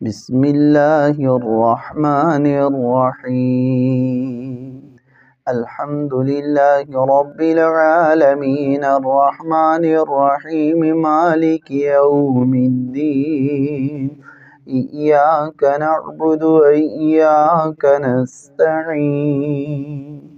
بسم الله الرحمن الرحيم. الحمد لله رب العالمين. الرحمن الرحيم. مالك يوم الدين. إياك نعبد وإياك نستعين.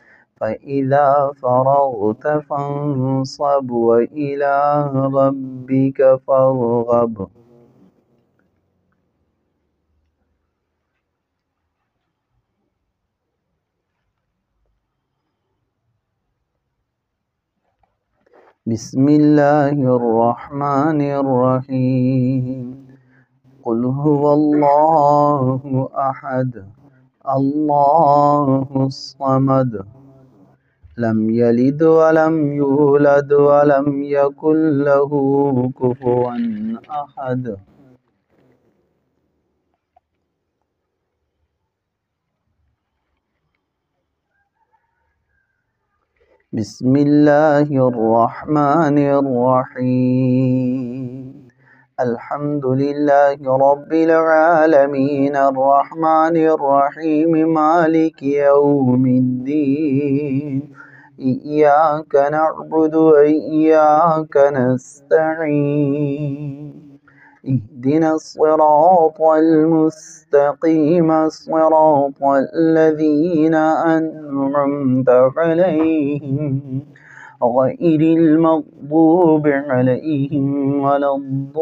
فإذا فرغت فانصب وإلى ربك فارغب بسم الله الرحمن الرحيم قل هو الله أحد الله الصمد لم يلد ولم يولد ولم يكن له كفوا أحد. بسم الله الرحمن الرحيم. الحمد لله رب العالمين. الرحمن الرحيم. مالك يوم الدين. إياك نعبد وإياك نستعين اهدنا الصراط المستقيم صراط الذين أنعمت عليهم غير المغضوب عليهم ولا الضالين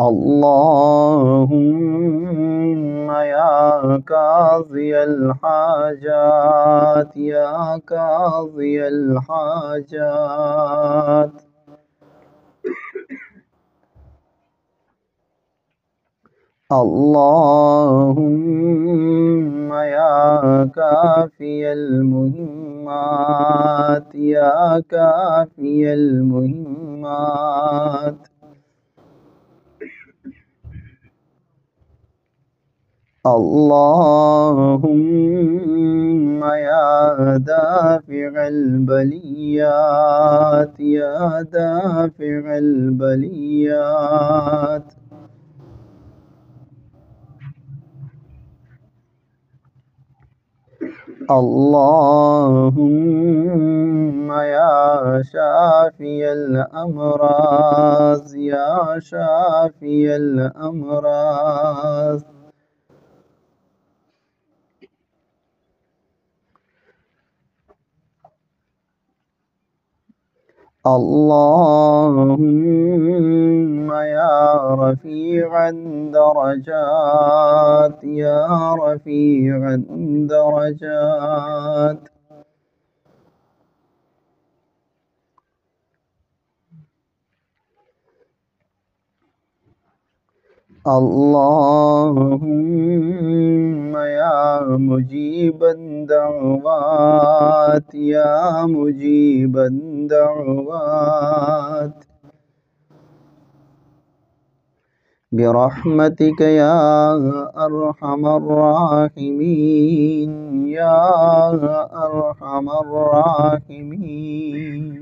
اللهم يا قاضي الحاجات يا قاضي الحاجات. اللهم يا كافي المهمات يا كافي المهمات. اللهم يا دافع البليات يا دافع البليات. اللهم يا شافي الأمراض يا شافي الأمراض. اللهم يا رفيع الدرجات يا رفيع الدرجات. اللهم يا مجيب الدعوات يا مجيب الدعوات. برحمتك يا أرحم الراحمين يا أرحم الراحمين.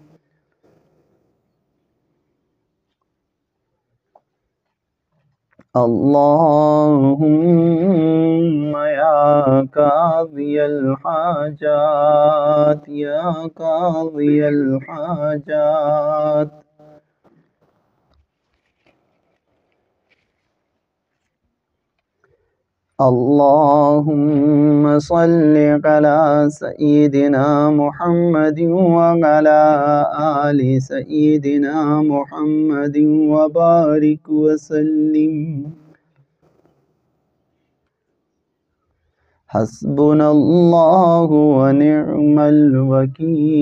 اللهم يا قاضي الحاجات يا قاضي الحاجات. اللهم صل على سيدنا محمد وعلى آل سيدنا محمد وبارك وسلم. حسبنا الله ونعم الوكيل.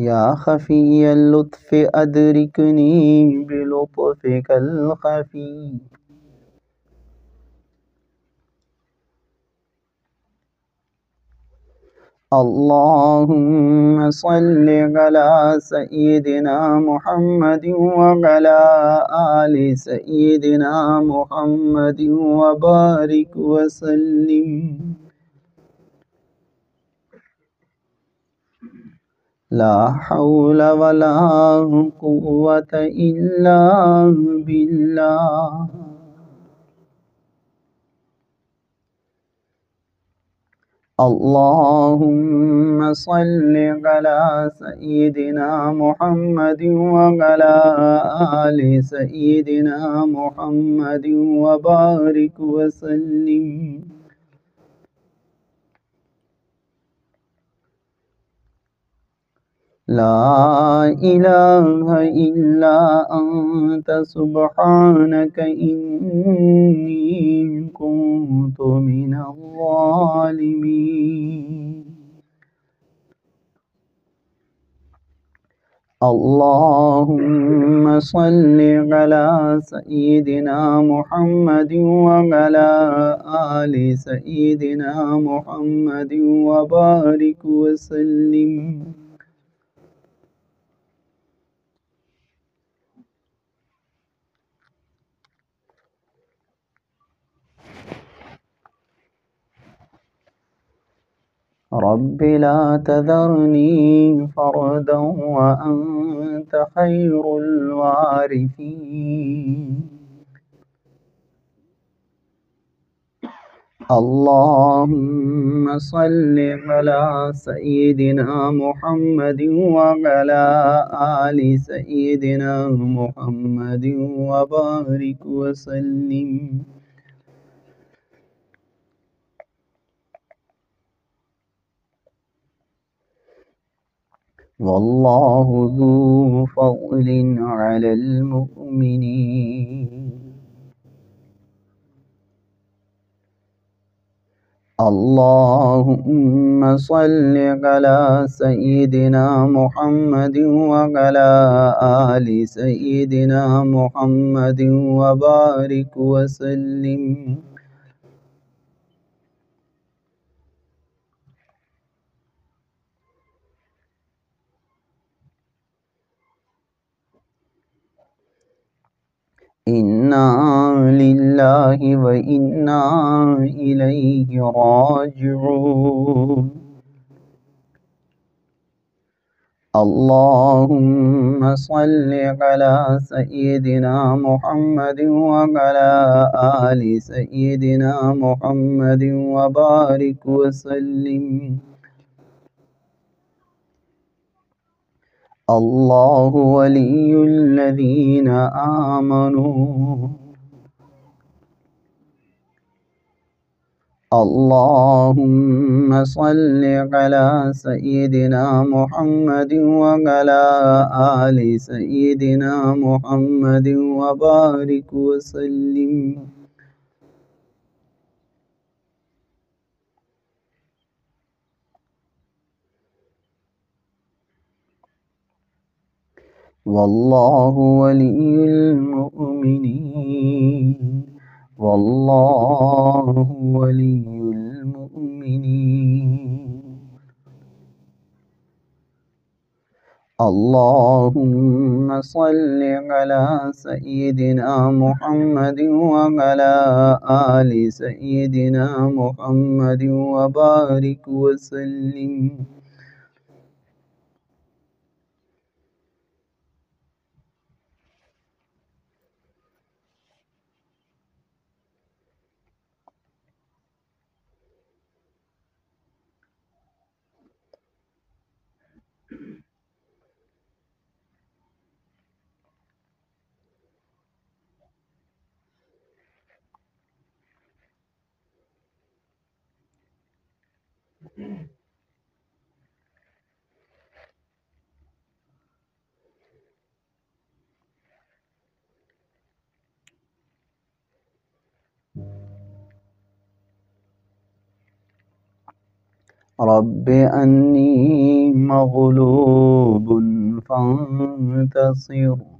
يا خفي اللطف أدركني بلطفك الخفي. اللهم صل على سيدنا محمد وعلى آل سيدنا محمد وبارك وسلم. لا حول ولا قوة إلا بالله. اللهم صل على سيدنا محمد وعلى آل سيدنا محمد وبارك وسلم. لا إله إلا أنت، سبحانك إني كنت من الظالمين. اللهم صل على سيدنا محمد وعلى آل سيدنا محمد وبارك وسلم. رب لا تذرني فردا وأنت خير الوارثين. اللهم صل على سيدنا محمد وعلى آل سيدنا محمد وبارك وسلم. والله ذو فضل على المؤمنين. اللهم صل على سيدنا محمد وعلى آل سيدنا محمد وبارك وسلم. إنا لله وإنا إليه راجعون اللهم صل على سيدنا محمد وعلى آل سيدنا محمد وبارك وسلم الله ولي الذين آمنوا. اللهم صل على سيدنا محمد وعلى آل سيدنا محمد وبارك وسلم. والله ولي المؤمنين. والله ولي المؤمنين. اللهم صل على سيدنا محمد وعلى آل سيدنا محمد وبارك وسلم. رب أني مغلوب فانتصر.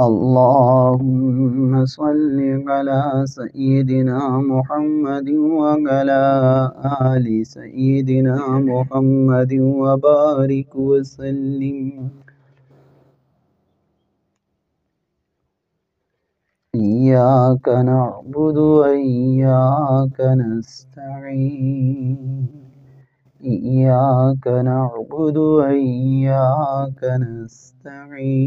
اللهم صل على سيدنا محمد وعلى آل سيدنا محمد وبارك وسلم. إياك نعبد وإياك نستعين. إياك نعبد وإياك نستعين.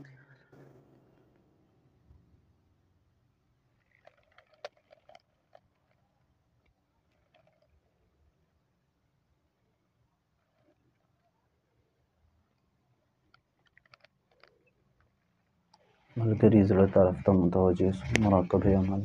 ملګری زړه طرف ته متوجه سو مراقبه عمل